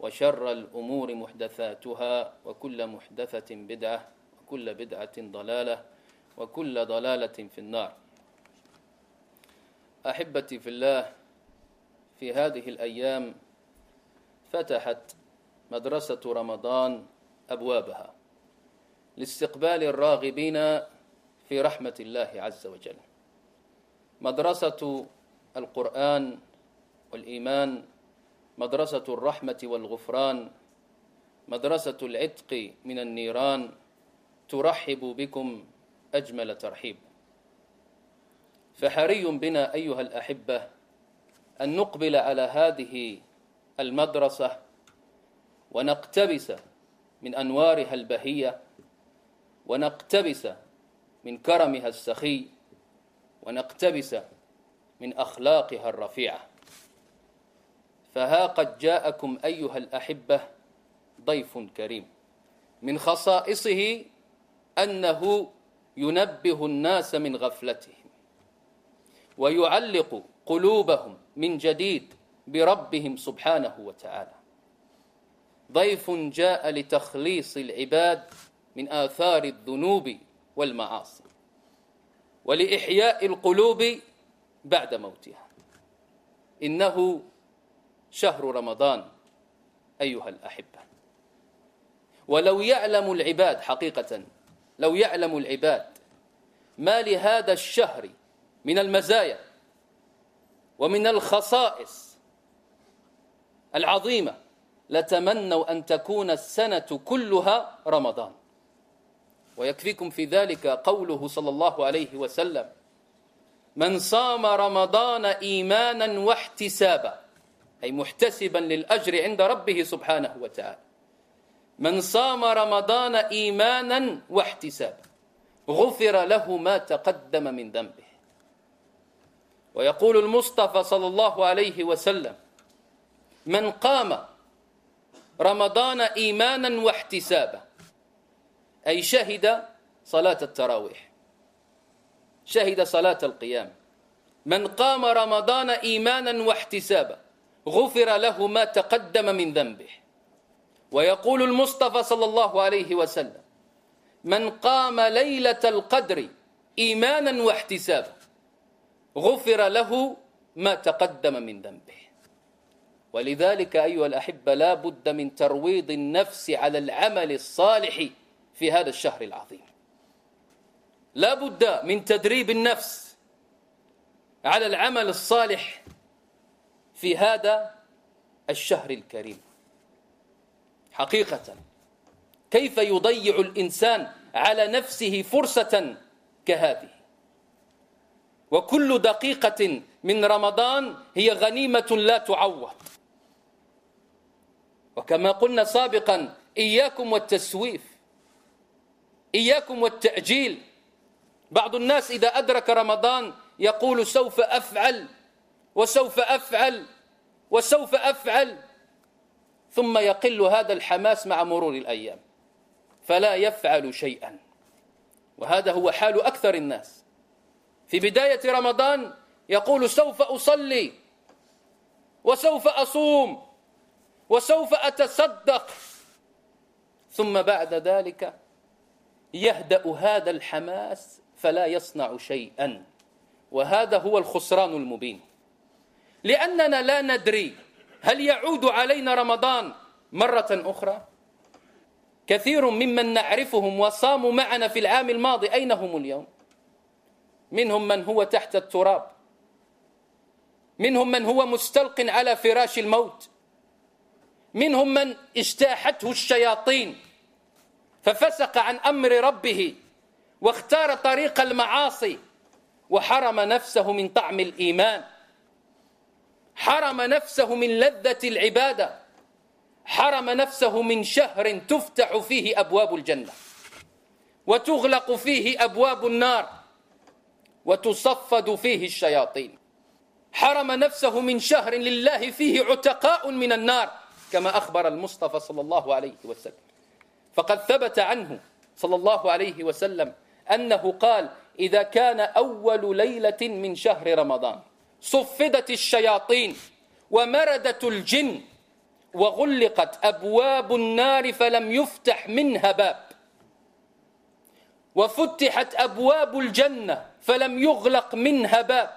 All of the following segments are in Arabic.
وشر الأمور محدثاتها وكل محدثة بدعة وكل بدعة ضلالة وكل ضلالة في النار. أحبتي في الله في هذه الأيام فتحت مدرسة رمضان أبوابها لاستقبال الراغبين في رحمة الله عز وجل. مدرسة القرآن والإيمان مدرسة الرحمة والغفران مدرسة العتق من النيران ترحب بكم أجمل ترحيب. فحري بنا أيها الأحبة أن نقبل على هذه المدرسة ونقتبس من أنوارها البهية ونقتبس من كرمها السخي ونقتبس من أخلاقها الرفيعة. فها قد جاءكم أيها الأحبة ضيف كريم. من خصائصه أنه ينبه الناس من غفلتهم ويعلق قلوبهم من جديد بربهم سبحانه وتعالى. ضيف جاء لتخليص العباد من آثار الذنوب والمعاصي ولإحياء القلوب بعد موتها. إنه شهر رمضان أيها الأحبة. ولو يعلم العباد حقيقة لو يعلم العباد ما لهذا الشهر من المزايا ومن الخصائص العظيمة لتمنوا أن تكون السنة كلها رمضان. ويكفيكم في ذلك قوله صلى الله عليه وسلم من صام رمضان إيمانا واحتسابا أي محتسبا للأجر عند ربه سبحانه وتعالى. من صام رمضان إيمانا واحتسابا غفر له ما تقدم من ذنبه. ويقول المصطفى صلى الله عليه وسلم من قام رمضان إيمانا واحتسابا أي شهد صلاة التراويح شهد صلاة القيام. من قام رمضان إيمانا واحتسابا غفر له ما تقدم من ذنبه. ويقول المصطفى صلى الله عليه وسلم من قام ليلة القدر إيمانا واحتسابا غفر له ما تقدم من ذنبه. ولذلك أيها الأحبة لا بد من ترويض النفس على العمل الصالح في هذا الشهر العظيم. لا بد من تدريب النفس على العمل الصالح في هذا الشهر الكريم. حقيقة كيف يضيع الإنسان على نفسه فرصة كهذه؟ وكل دقيقة من رمضان هي غنيمة لا تعوض. وكما قلنا سابقا إياكم والتسويف إياكم والتأجيل. بعض الناس إذا أدرك رمضان يقول سوف أفعل وسوف أفعل وسوف أفعل. ثم يقل هذا الحماس مع مرور الأيام. فلا يفعل شيئا. وهذا هو حال أكثر الناس. في بداية رمضان يقول سوف أصلي وسوف أصوم وسوف أتصدق. ثم بعد ذلك يهدأ هذا الحماس فلا يصنع شيئا. وهذا هو الخسران المبين. لأننا لا ندري هل يعود علينا رمضان مرة أخرى. كثير ممن نعرفهم وصاموا معنا في العام الماضي. أين هم اليوم؟ منهم من هو تحت التراب. منهم من هو مستلق على فراش الموت. منهم من اجتاحته الشياطين. ففسق عن أمر ربه واختار طريق المعاصي وحرم نفسه من طعم الإيمان. حرم نفسه من لذة العبادة. حرم نفسه من شهر تفتح فيه أبواب الجنة. وتغلق فيه أبواب النار. وتصفد فيه الشياطين. حرم نفسه من شهر لله فيه عتقاء من النار كما أخبر المصطفى صلى الله عليه وسلم. فقد ثبت عنه صلى الله عليه وسلم أنه قال إذا كان أول ليلة من شهر رمضان صفدت الشياطين ومردت الجن وغلقت أبواب النار فلم يفتح منها باب. وفتحت أبواب الجنة فلم يغلق منها باب.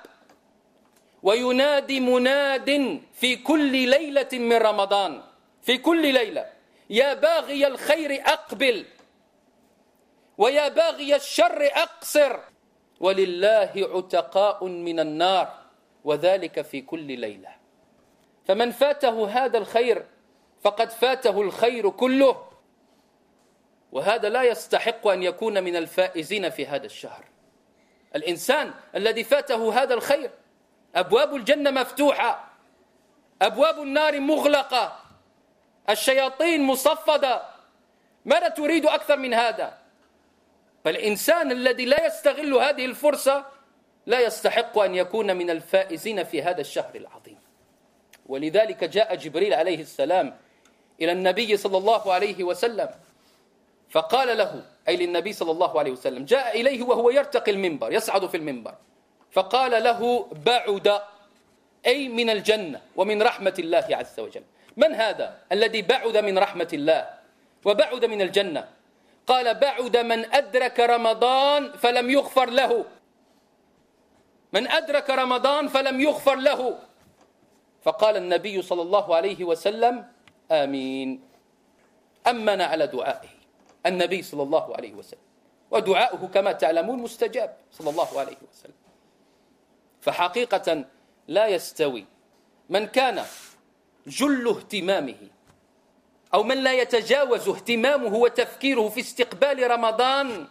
وينادي مناد في كل ليلة من رمضان في كل ليلة يا باغي الخير أقبل ويا باغي الشر أقصر. ولله عتقاء من النار. وذلك في كل ليلة. فمن فاته هذا الخير فقد فاته الخير كله. وهذا لا يستحق أن يكون من الفائزين في هذا الشهر. الإنسان الذي فاته هذا الخير أبواب الجنة مفتوحة أبواب النار مغلقة الشياطين مصفدة. ماذا تريد أكثر من هذا؟ فالإنسان الذي لا يستغل هذه الفرصة لا يستحق أن يكون من الفائزين في هذا الشهر العظيم. ولذلك جاء جبريل عليه السلام إلى النبي صلى الله عليه وسلم فقال له أي للنبي صلى الله عليه وسلم جاء إليه وهو يرتقي المنبر يصعد في المنبر فقال له بعد أي من الجنة ومن رحمة الله عز وجل. من هذا؟ الذي بعد من رحمة الله وبعد من الجنة. قال بعد من أدرك رمضان فلم يغفر له. من أدرك رمضان فلم يغفر له. فقال النبي صلى الله عليه وسلم آمين. أمن على دعائه النبي صلى الله عليه وسلم. ودعاؤه كما تعلمون مستجاب صلى الله عليه وسلم. فحقيقة لا يستوي من كان جل اهتمامه أو من لا يتجاوز اهتمامه وتفكيره في استقبال رمضان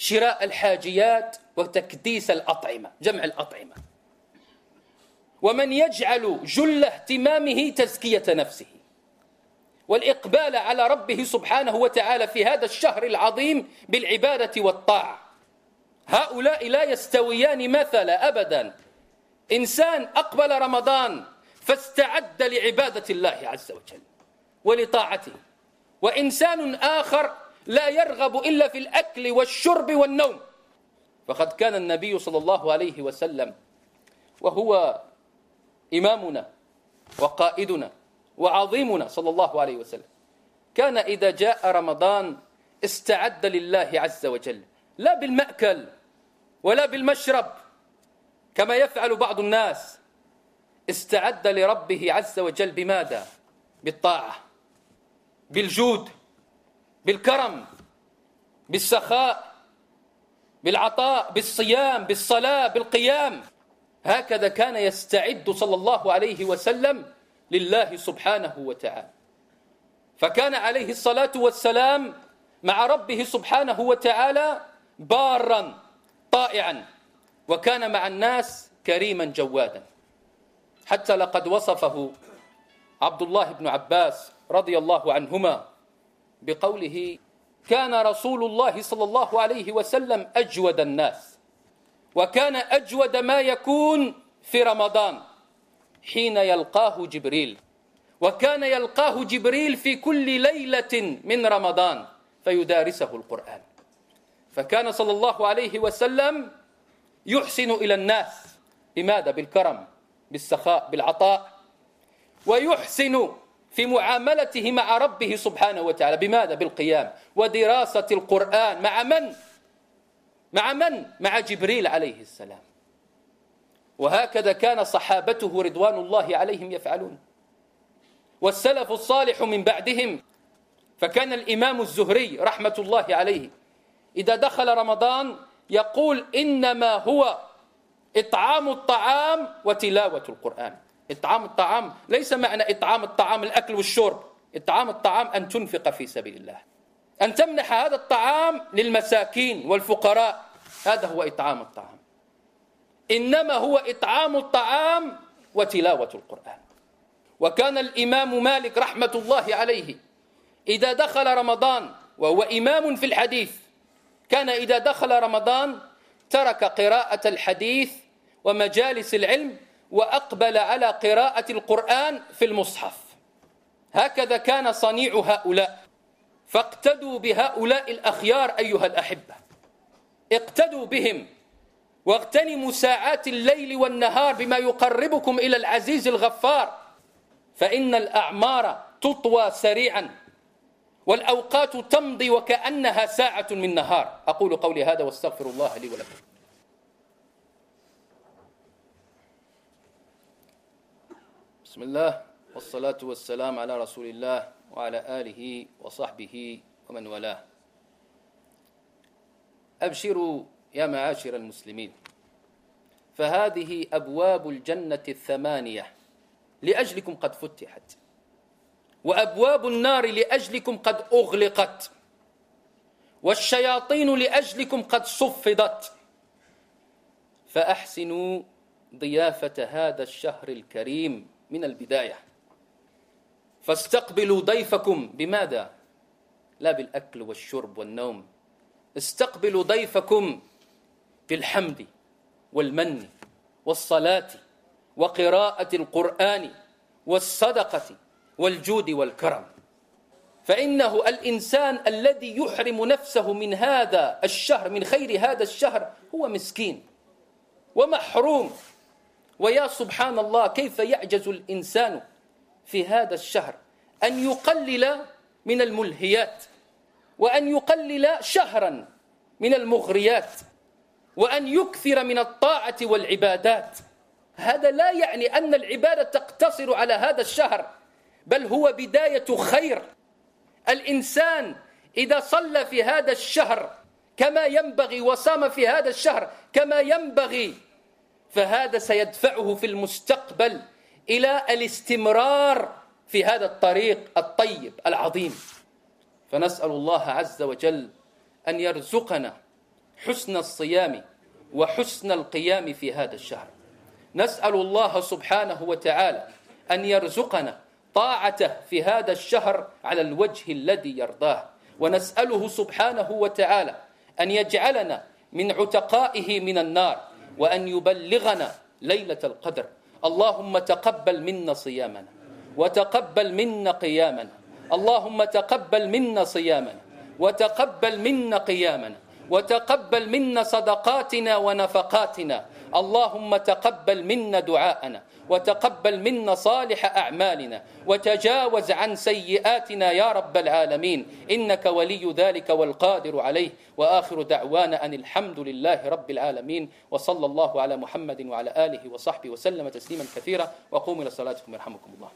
شراء الحاجيات وتكديس الأطعمة جمع الأطعمة. ومن يجعل جل اهتمامه تزكية نفسه. والإقبال على ربه سبحانه وتعالى في هذا الشهر العظيم بالعبادة والطاعة. هؤلاء لا يستويان مثلا أبدا. إنسان أقبل رمضان فاستعد لعبادة الله عز وجل ولطاعته. وإنسان آخر لا يرغب إلا في الأكل والشرب والنوم. فقد كان النبي صلى الله عليه وسلم وهو إمامنا وقائدنا وعظيمنا صلى الله عليه وسلم. كان إذا جاء رمضان استعد لله عز وجل. لا بالمأكل ولا بالمشرب كما يفعل بعض الناس. استعد لربه عز وجل بماذا؟ بالطاعة بالجود بالكرم بالسخاء بالعطاء بالصيام بالصلاة بالقيام. هكذا كان يستعد صلى الله عليه وسلم لله سبحانه وتعالى. فكان عليه الصلاة والسلام مع ربه سبحانه وتعالى بارا طائعا وكان مع الناس كريما جوادا. حتى لقد وصفه عبد الله بن عباس رضي الله عنهما بقوله كان رسول الله صلى الله عليه وسلم أجود الناس وكان أجود ما يكون في رمضان حين يلقاه جبريل وكان يلقاه جبريل في كل ليلة من رمضان فيدارسه القرآن فكان صلى الله عليه وسلم يحسن إلى الناس بماذا؟ بالكرم بالسخاء بالعطاء ويحسن في معاملته مع ربه سبحانه وتعالى بماذا؟ بالقيام ودراسة القرآن مع من؟ مع من؟ مع جبريل عليه السلام وهكذا كان صحابته رضوان الله عليهم يفعلون والسلف الصالح من بعدهم فكان الإمام الزهري رحمة الله عليه إذا دخل رمضان يقول إنما هو إطعام الطعام وتلاوة القرآن إطعام الطعام ليس معنى إطعام الطعام الأكل والشرب. إطعام الطعام أن تنفق في سبيل الله. أن تمنح هذا الطعام للمساكين والفقراء. هذا هو إطعام الطعام. إنما هو إطعام الطعام وتلاوة القرآن. وكان الإمام مالك رحمة الله عليه إذا دخل رمضان وهو إمام في الحديث كان إذا دخل رمضان ترك قراءة الحديث ومجالس العلم وأقبل على قراءة القرآن في المصحف. هكذا كان صنيع هؤلاء. فاقتدوا بهؤلاء الأخيار أيها الأحبة. اقتدوا بهم واغتنموا ساعات الليل والنهار بما يقربكم إلى العزيز الغفار. فإن الأعمار تطوى سريعا والأوقات تمضي وكأنها ساعة من نهار. أقول قولي هذا واستغفر الله لي ولكم. بسم الله والصلاة والسلام على رسول الله وعلى آله وصحبه ومن والاه. أبشروا يا معاشر المسلمين فهذه أبواب الجنة الثمانية لأجلكم قد فتحت وأبواب النار لأجلكم قد أغلقت والشياطين لأجلكم قد صفدت. فأحسنوا ضيافة هذا الشهر الكريم من البداية. فاستقبلوا ضيفكم. بماذا؟ لا بالأكل والشرب والنوم. استقبلوا ضيفكم بالحمد والمن والصلاة وقراءة القرآن والصدقة والجود والكرم. فإنه الإنسان الذي يحرم نفسه من هذا الشهر من خير هذا الشهر هو مسكين ومحروم. ويا سبحان الله كيف يعجز الإنسان في هذا الشهر؟ أن يقلل من الملهيات وأن يقلل شهرا من المغريات وأن يكثر من الطاعة والعبادات. هذا لا يعني أن العبادة تقتصر على هذا الشهر بل هو بداية خير. الإنسان إذا صلى في هذا الشهر كما ينبغي وصام في هذا الشهر كما ينبغي فهذا سيدفعه في المستقبل إلى الاستمرار في هذا الطريق الطيب العظيم. فنسأل الله عز وجل أن يرزقنا حسن الصيام وحسن القيام في هذا الشهر. نسأل الله سبحانه وتعالى أن يرزقنا طاعته في هذا الشهر على الوجه الذي يرضاه. ونسأله سبحانه وتعالى أن يجعلنا من عتقائه من النار وأن يبلغنا ليلة القدر. اللهم تقبل منا صيامنا وتقبل منا قيامنا. اللهم تقبل منا صيامنا وتقبل منا قيامنا وتقبل منا صدقاتنا ونفقاتنا اللهم تقبل منا دعاءنا وتقبل منا صالح أعمالنا وتجاوز عن سيئاتنا يا رب العالمين. إنك ولي ذلك والقادر عليه. وآخر دعوانا أن الحمد لله رب العالمين. وصلى الله على محمد وعلى آله وصحبه وسلم تسليما كثيرا. وقوموا إلى صلاتكم يرحمكم الله.